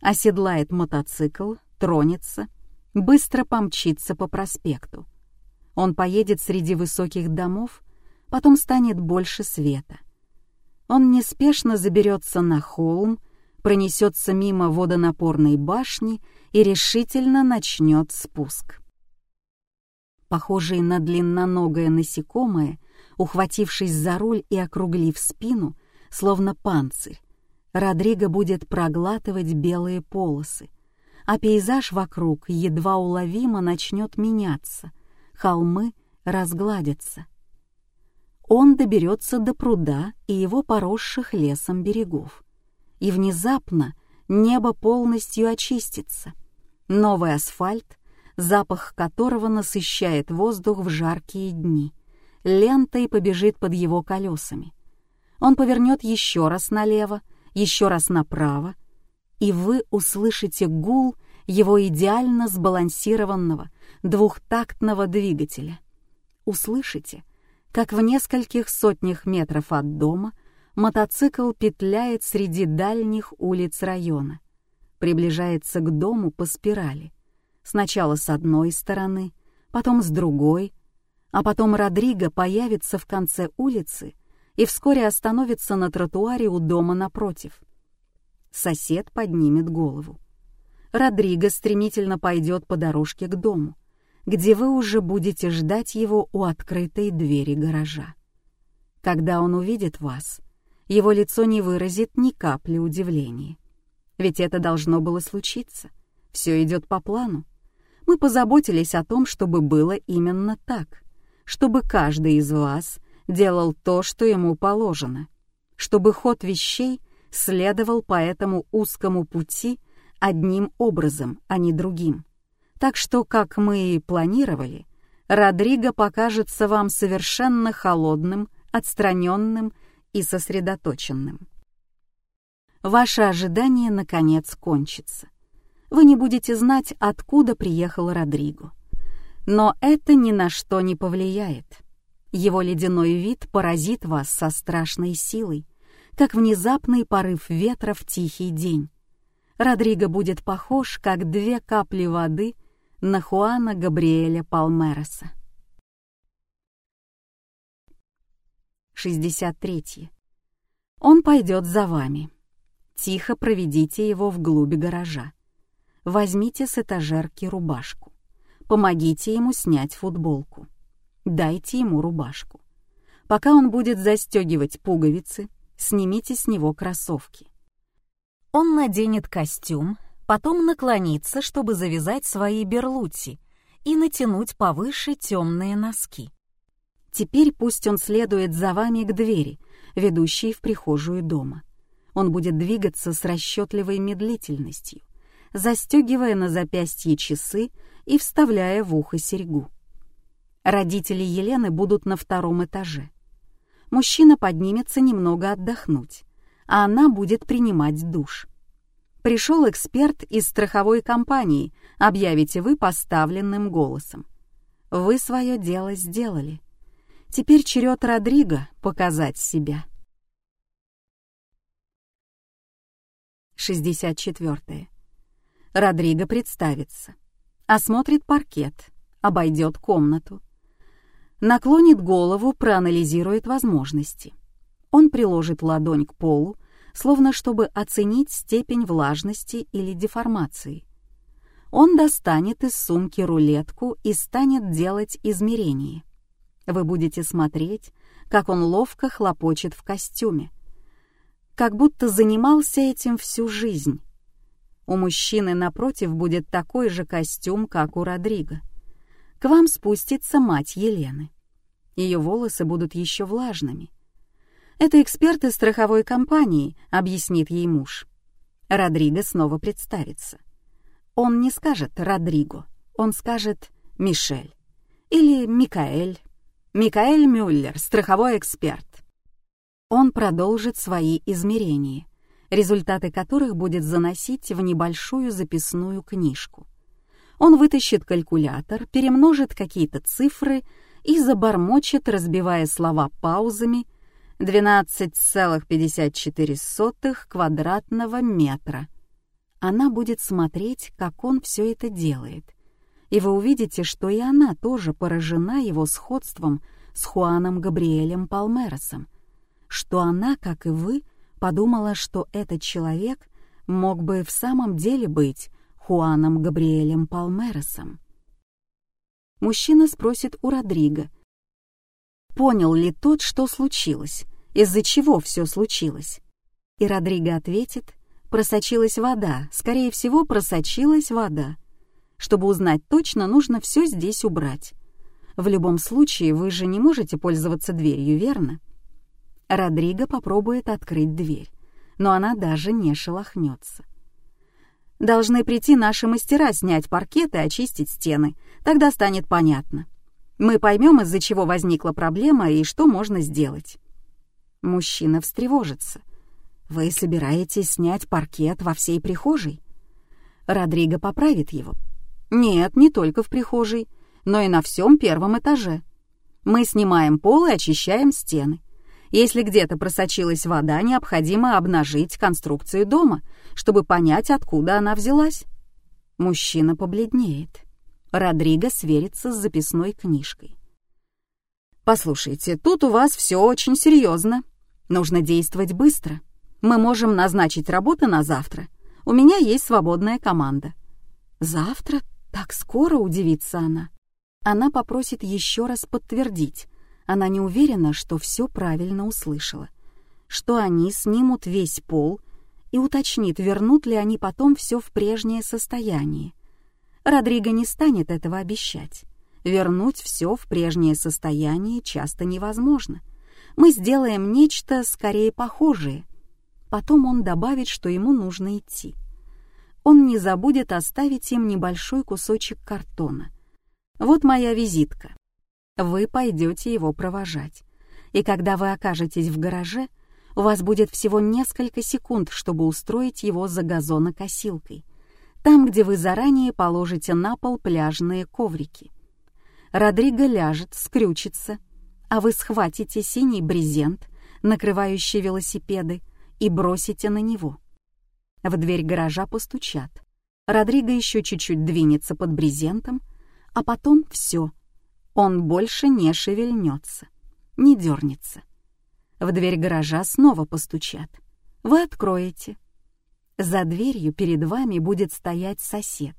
оседлает мотоцикл, тронется, быстро помчится по проспекту. Он поедет среди высоких домов, потом станет больше света. Он неспешно заберется на холм, пронесется мимо водонапорной башни и решительно начнет спуск. Похожий на длинноногое насекомое, ухватившись за руль и округлив спину, словно панцирь, Родриго будет проглатывать белые полосы, а пейзаж вокруг едва уловимо начнет меняться, холмы разгладятся. Он доберется до пруда и его поросших лесом берегов и внезапно небо полностью очистится. Новый асфальт, запах которого насыщает воздух в жаркие дни, лентой побежит под его колесами. Он повернет еще раз налево, еще раз направо, и вы услышите гул его идеально сбалансированного двухтактного двигателя. Услышите, как в нескольких сотнях метров от дома — мотоцикл петляет среди дальних улиц района, приближается к дому по спирали. Сначала с одной стороны, потом с другой, а потом Родриго появится в конце улицы и вскоре остановится на тротуаре у дома напротив. Сосед поднимет голову. Родриго стремительно пойдет по дорожке к дому, где вы уже будете ждать его у открытой двери гаража. Когда он увидит вас, его лицо не выразит ни капли удивления. Ведь это должно было случиться. Все идет по плану. Мы позаботились о том, чтобы было именно так, чтобы каждый из вас делал то, что ему положено, чтобы ход вещей следовал по этому узкому пути одним образом, а не другим. Так что, как мы и планировали, Родриго покажется вам совершенно холодным, отстраненным и сосредоточенным. Ваше ожидание, наконец, кончится. Вы не будете знать, откуда приехал Родриго. Но это ни на что не повлияет. Его ледяной вид поразит вас со страшной силой, как внезапный порыв ветра в тихий день. Родриго будет похож, как две капли воды на Хуана Габриэля Палмероса. 63. Он пойдет за вами. Тихо проведите его вглубь гаража. Возьмите с этажерки рубашку. Помогите ему снять футболку. Дайте ему рубашку. Пока он будет застегивать пуговицы, снимите с него кроссовки. Он наденет костюм, потом наклонится, чтобы завязать свои берлути и натянуть повыше темные носки. Теперь пусть он следует за вами к двери, ведущей в прихожую дома. Он будет двигаться с расчетливой медлительностью, застегивая на запястье часы и вставляя в ухо серьгу. Родители Елены будут на втором этаже. Мужчина поднимется немного отдохнуть, а она будет принимать душ. Пришел эксперт из страховой компании, объявите вы поставленным голосом. Вы свое дело сделали. Теперь черед Родриго показать себя. 64. Родриго представится. Осмотрит паркет, обойдет комнату. Наклонит голову, проанализирует возможности. Он приложит ладонь к полу, словно чтобы оценить степень влажности или деформации. Он достанет из сумки рулетку и станет делать измерения. Вы будете смотреть, как он ловко хлопочет в костюме. Как будто занимался этим всю жизнь. У мужчины напротив будет такой же костюм, как у Родриго. К вам спустится мать Елены. Ее волосы будут еще влажными. «Это эксперт из страховой компании», — объяснит ей муж. Родриго снова представится. Он не скажет «Родриго», он скажет «Мишель» или «Микаэль». Микаэль Мюллер, страховой эксперт. Он продолжит свои измерения, результаты которых будет заносить в небольшую записную книжку. Он вытащит калькулятор, перемножит какие-то цифры и забормочет, разбивая слова паузами, 12,54 квадратного метра. Она будет смотреть, как он все это делает. И вы увидите, что и она тоже поражена его сходством с Хуаном Габриэлем Палмеросом, что она, как и вы, подумала, что этот человек мог бы в самом деле быть Хуаном Габриэлем Палмеросом. Мужчина спросит у Родриго, понял ли тот, что случилось, из-за чего все случилось. И Родриго ответит, просочилась вода, скорее всего, просочилась вода. Чтобы узнать точно, нужно все здесь убрать. В любом случае, вы же не можете пользоваться дверью, верно? Родриго попробует открыть дверь, но она даже не шелохнется. Должны прийти наши мастера снять паркет и очистить стены, тогда станет понятно. Мы поймем, из-за чего возникла проблема и что можно сделать. Мужчина встревожится. Вы собираетесь снять паркет во всей прихожей? Родриго поправит его. Нет, не только в прихожей, но и на всем первом этаже. Мы снимаем пол и очищаем стены. Если где-то просочилась вода, необходимо обнажить конструкцию дома, чтобы понять, откуда она взялась. Мужчина побледнеет. Родриго сверится с записной книжкой. «Послушайте, тут у вас все очень серьезно. Нужно действовать быстро. Мы можем назначить работу на завтра. У меня есть свободная команда». «Завтра? Так скоро?» — удивится она. Она попросит еще раз подтвердить. Она не уверена, что все правильно услышала. Что они снимут весь пол и уточнит, вернут ли они потом все в прежнее состояние. Родриго не станет этого обещать. Вернуть все в прежнее состояние часто невозможно. Мы сделаем нечто скорее похожее. Потом он добавит, что ему нужно идти. Он не забудет оставить им небольшой кусочек картона. Вот моя визитка. Вы пойдете его провожать. И когда вы окажетесь в гараже, у вас будет всего несколько секунд, чтобы устроить его за газонокосилкой — там, где вы заранее положите на пол пляжные коврики. Родриго ляжет, скрючится, а вы схватите синий брезент, накрывающий велосипеды, и бросите на него. В дверь гаража постучат. Родриго еще чуть-чуть двинется под брезентом, а потом все. Он больше не шевельнется, не дернется. В дверь гаража снова постучат. Вы откроете. За дверью перед вами будет стоять сосед.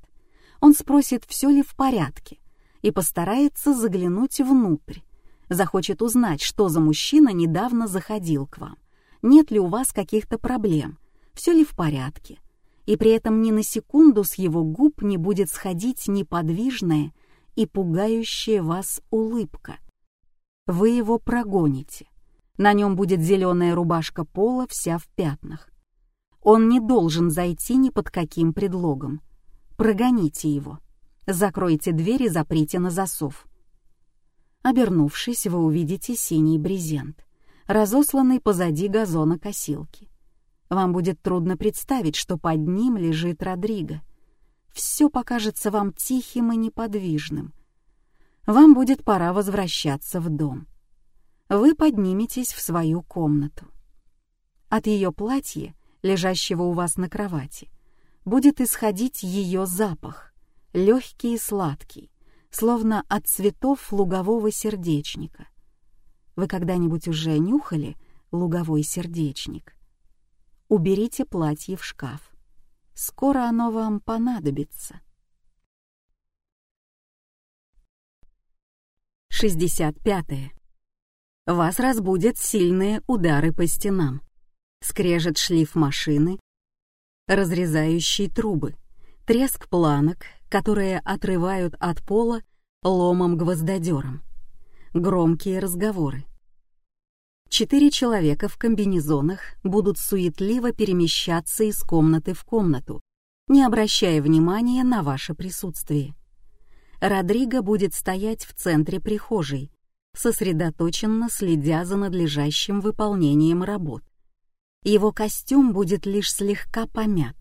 Он спросит, все ли в порядке, и постарается заглянуть внутрь. Захочет узнать, что за мужчина недавно заходил к вам. Нет ли у вас каких-то проблем? Все ли в порядке, и при этом ни на секунду с его губ не будет сходить неподвижная и пугающая вас улыбка. Вы его прогоните. На нем будет зеленая рубашка пола, вся в пятнах. Он не должен зайти ни под каким предлогом. Прогоните его. Закройте дверь и заприте на засов. Обернувшись, вы увидите синий брезент, разосланный позади газона косилки. Вам будет трудно представить, что под ним лежит Родриго. Все покажется вам тихим и неподвижным. Вам будет пора возвращаться в дом вы подниметесь в свою комнату. От ее платья, лежащего у вас на кровати, будет исходить ее запах, легкий и сладкий, словно от цветов лугового сердечника. Вы когда-нибудь уже нюхали луговой сердечник? Уберите платье в шкаф. Скоро оно вам понадобится. 65. -е. Вас разбудят сильные удары по стенам, скрежет шлиф машины, разрезающие трубы, треск планок, которые отрывают от пола ломом-гвоздодером, громкие разговоры. Четыре человека в комбинезонах будут суетливо перемещаться из комнаты в комнату, не обращая внимания на ваше присутствие. Родриго будет стоять в центре прихожей, сосредоточенно следя за надлежащим выполнением работ. Его костюм будет лишь слегка помят.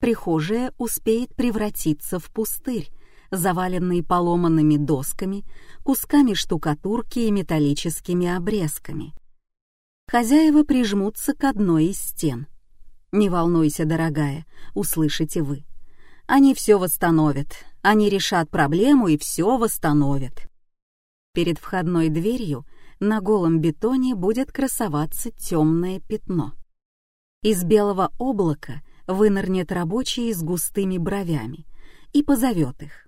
Прихожая успеет превратиться в пустырь, заваленный поломанными досками, кусками штукатурки и металлическими обрезками. Хозяева прижмутся к одной из стен. «Не волнуйся, дорогая», — услышите вы. «Они все восстановят, они решат проблему и все восстановят». Перед входной дверью на голом бетоне будет красоваться темное пятно. Из белого облака вынырнет рабочий с густыми бровями и позовет их.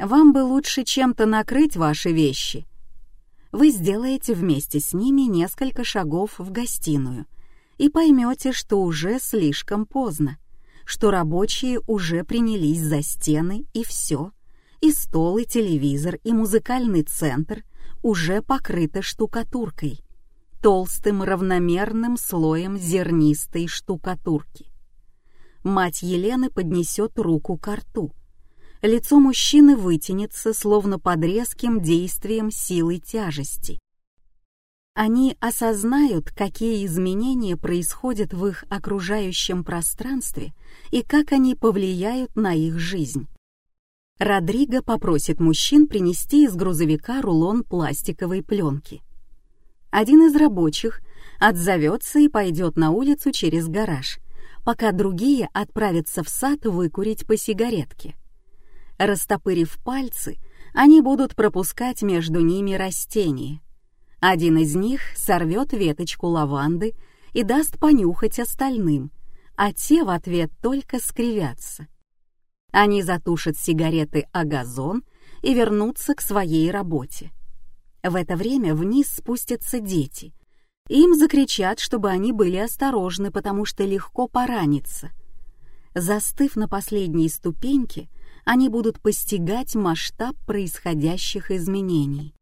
«Вам бы лучше чем-то накрыть ваши вещи». Вы сделаете вместе с ними несколько шагов в гостиную и поймете, что уже слишком поздно, что рабочие уже принялись за стены и все — и стол, и телевизор, и музыкальный центр уже покрыты штукатуркой, толстым равномерным слоем зернистой штукатурки. Мать Елены поднесет руку к рту. Лицо мужчины вытянется, словно под резким действием силы тяжести. Они осознают, какие изменения происходят в их окружающем пространстве и как они повлияют на их жизнь. Родриго попросит мужчин принести из грузовика рулон пластиковой пленки. Один из рабочих отзовется и пойдет на улицу через гараж, пока другие отправятся в сад выкурить по сигаретке. Растопырив пальцы, они будут пропускать между ними растения. Один из них сорвет веточку лаванды и даст понюхать остальным, а те в ответ только скривятся. Они затушат сигареты о газон и вернутся к своей работе. В это время вниз спустятся дети. Им закричат, чтобы они были осторожны, потому что легко пораниться. Застыв на последней ступеньке, они будут постигать масштаб происходящих изменений.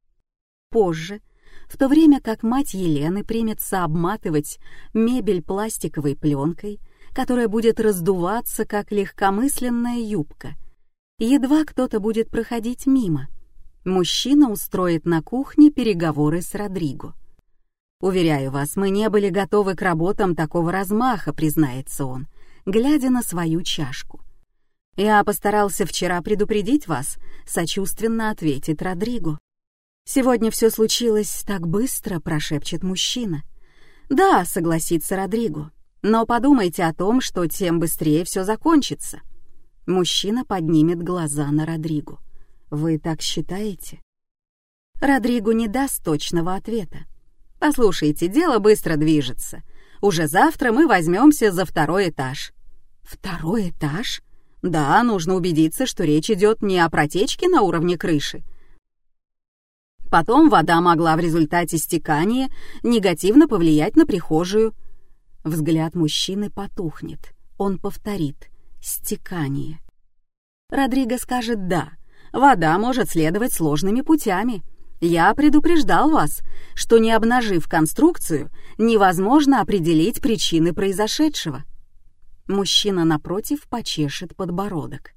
Позже, в то время как мать Елены примется обматывать мебель пластиковой пленкой, которая будет раздуваться, как легкомысленная юбка. Едва кто-то будет проходить мимо. Мужчина устроит на кухне переговоры с Родриго. «Уверяю вас, мы не были готовы к работам такого размаха», — признается он, глядя на свою чашку. «Я постарался вчера предупредить вас», — сочувственно ответит Родриго. «Сегодня все случилось так быстро», — прошепчет мужчина. «Да», — согласится Родриго, но подумайте о том, что тем быстрее все закончится. Мужчина поднимет глаза на Родригу. Вы так считаете? Родригу не даст точного ответа. Послушайте, дело быстро движется. Уже завтра мы возьмемся за второй этаж. Второй этаж? Да, нужно убедиться, что речь идет не о протечке на уровне крыши. Потом вода могла в результате стекания негативно повлиять на прихожую. Взгляд мужчины потухнет. Он повторит «стекание». Родриго скажет «да». Вода может следовать сложными путями. Я предупреждал вас, что не обнажив конструкцию, невозможно определить причины произошедшего. Мужчина напротив почешет подбородок.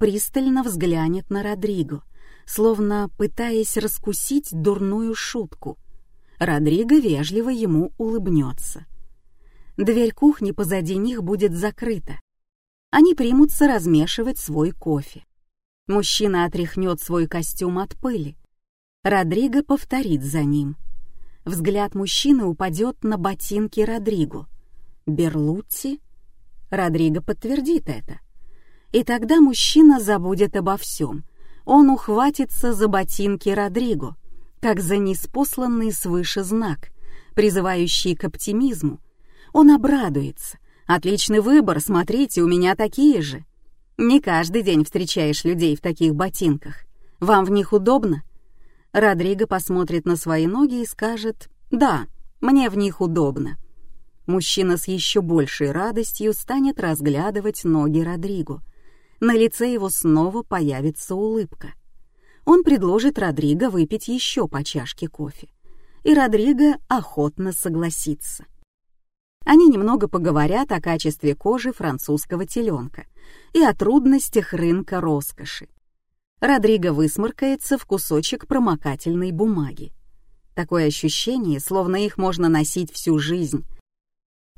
Пристально взглянет на Родриго, словно пытаясь раскусить дурную шутку. Родриго вежливо ему улыбнется. Дверь кухни позади них будет закрыта. Они примутся размешивать свой кофе. Мужчина отряхнет свой костюм от пыли. Родриго повторит за ним. Взгляд мужчины упадет на ботинки Родриго. Берлутти? Родриго подтвердит это. И тогда мужчина забудет обо всем. Он ухватится за ботинки Родриго, как за неспосланный свыше знак, призывающий к оптимизму. Он обрадуется. «Отличный выбор, смотрите, у меня такие же». Не каждый день встречаешь людей в таких ботинках. Вам в них удобно? Родриго посмотрит на свои ноги и скажет «Да, мне в них удобно». Мужчина с еще большей радостью станет разглядывать ноги Родриго. На лице его снова появится улыбка. Он предложит Родриго выпить еще по чашке кофе. И Родриго охотно согласится. Они немного поговорят о качестве кожи французского теленка и о трудностях рынка роскоши. Родриго высморкается в кусочек промокательной бумаги. Такое ощущение, словно их можно носить всю жизнь.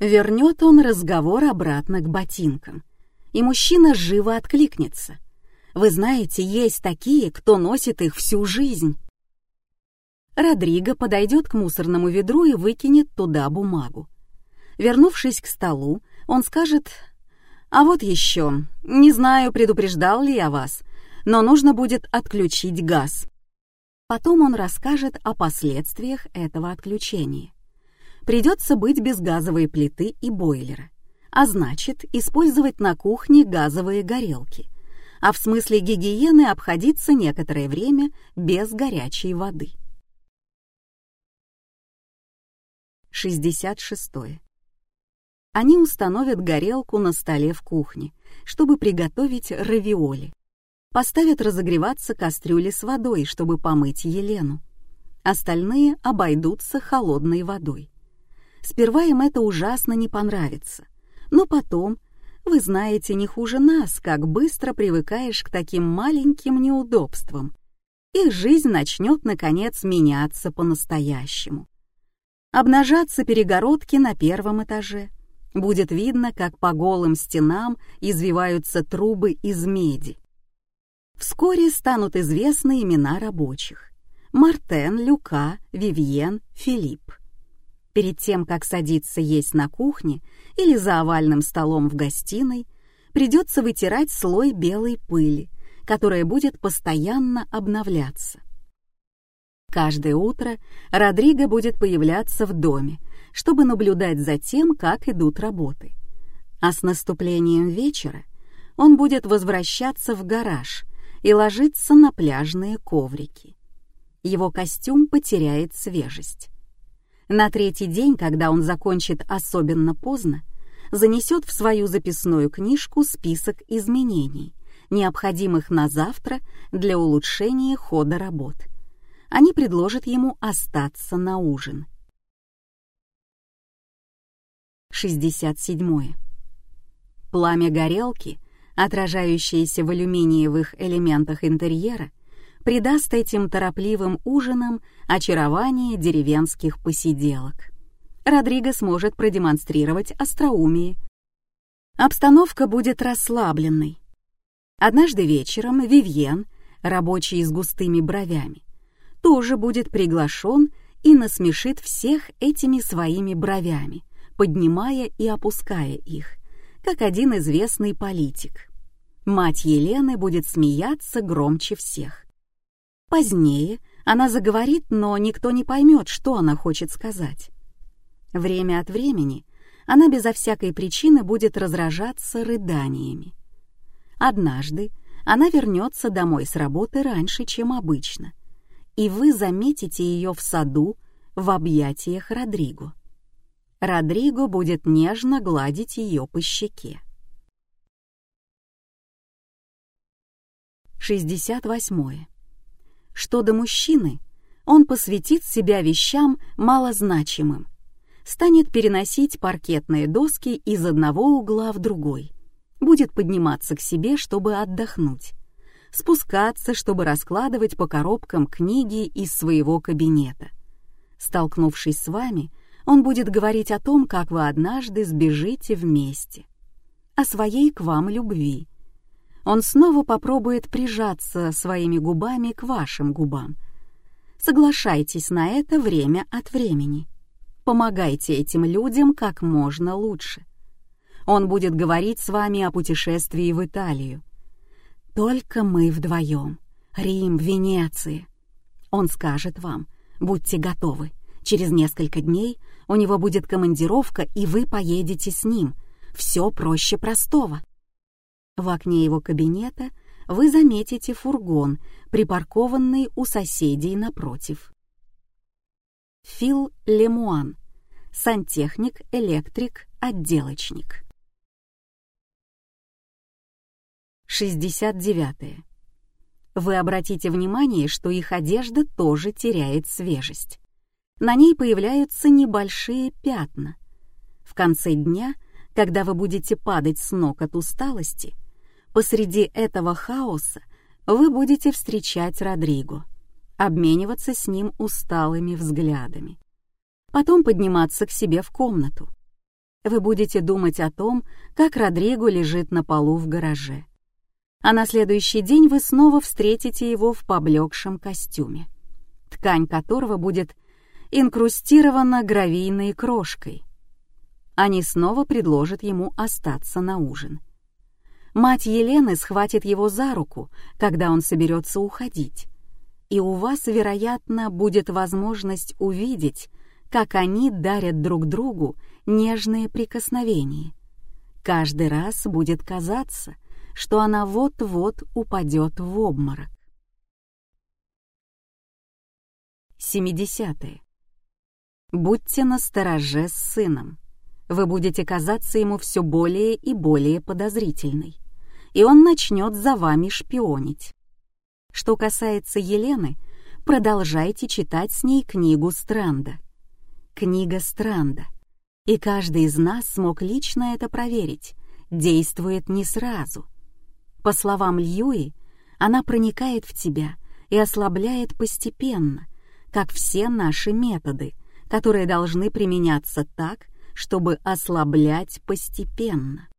Вернет он разговор обратно к ботинкам, и мужчина живо откликнется. Вы знаете, есть такие, кто носит их всю жизнь. Родриго подойдет к мусорному ведру и выкинет туда бумагу. Вернувшись к столу, он скажет «А вот еще, не знаю, предупреждал ли я вас, но нужно будет отключить газ». Потом он расскажет о последствиях этого отключения. Придется быть без газовой плиты и бойлера, а значит, использовать на кухне газовые горелки, а в смысле гигиены обходиться некоторое время без горячей воды. 66. Они установят горелку на столе в кухне, чтобы приготовить равиоли. Поставят разогреваться кастрюли с водой, чтобы помыть Елену. Остальные обойдутся холодной водой. Сперва им это ужасно не понравится, но потом, вы знаете не хуже нас, как быстро привыкаешь к таким маленьким неудобствам. Их жизнь начнет, наконец, меняться по-настоящему. Обнажатся перегородки на первом этаже — Будет видно, как по голым стенам извиваются трубы из меди. Вскоре станут известны имена рабочих. Мартен, Люка, Вивьен, Филипп. Перед тем, как садиться есть на кухне или за овальным столом в гостиной, придется вытирать слой белой пыли, которая будет постоянно обновляться. Каждое утро Родриго будет появляться в доме, чтобы наблюдать за тем, как идут работы. А с наступлением вечера он будет возвращаться в гараж и ложиться на пляжные коврики. Его костюм потеряет свежесть. На третий день, когда он закончит особенно поздно, занесет в свою записную книжку список изменений, необходимых на завтра для улучшения хода работ. Они предложат ему остаться на ужин. 67. Пламя горелки, отражающееся в алюминиевых элементах интерьера, придаст этим торопливым ужинам очарование деревенских посиделок. Родриго сможет продемонстрировать остроумие. Обстановка будет расслабленной. Однажды вечером Вивьен, рабочий с густыми бровями, тоже будет приглашен и насмешит всех этими своими бровями — поднимая и опуская их, как один известный политик. Мать Елены будет смеяться громче всех. Позднее она заговорит, но никто не поймет, что она хочет сказать. Время от времени она безо всякой причины будет разражаться рыданиями. Однажды она вернется домой с работы раньше, чем обычно, и вы заметите ее в саду в объятиях Родриго. Родриго будет нежно гладить ее по щеке. 68. Что до мужчины, он посвятит себя вещам малозначимым, станет переносить паркетные доски из одного угла в другой, будет подниматься к себе, чтобы отдохнуть, спускаться, чтобы раскладывать по коробкам книги из своего кабинета. Столкнувшись с вами, он будет говорить о том, как вы однажды сбежите вместе, о своей к вам любви. Он снова попробует прижаться своими губами к вашим губам. Соглашайтесь на это время от времени. Помогайте этим людям как можно лучше. Он будет говорить с вами о путешествии в Италию, только мы вдвоем. Рим, Венеция. Он скажет вам, будьте готовы. Через несколько дней у него будет командировка, и вы поедете с ним. Все проще простого. В окне его кабинета вы заметите фургон, припаркованный у соседей напротив. Фил Лемуан. Сантехник, электрик, отделочник. 69. Вы обратите внимание, что их одежда тоже теряет свежесть. На ней появляются небольшие пятна. В конце дня, когда вы будете падать с ног от усталости, посреди этого хаоса вы будете встречать Родриго, обмениваться с ним усталыми взглядами. Потом подниматься к себе в комнату. Вы будете думать о том, как Родриго лежит на полу в гараже а на следующий день вы снова встретите его в поблекшем костюме, ткань которого будет инкрустирована гравийной крошкой. Они снова предложат ему остаться на ужин. Мать Елены схватит его за руку, когда он соберется уходить, и у вас, вероятно, будет возможность увидеть, как они дарят друг другу нежные прикосновения. Каждый раз будет казаться, что она вот-вот упадет в обморок. 70. Будьте настороже с сыном. Вы будете казаться ему все более и более подозрительной, и он начнет за вами шпионить. Что касается Елены, продолжайте читать с ней книгу Странда. Книга Странда. И каждый из нас смог лично это проверить, действует не сразу. По словам Льюи, она проникает в тебя и ослабляет постепенно, как все наши методы, которые должны применяться так, чтобы ослаблять постепенно.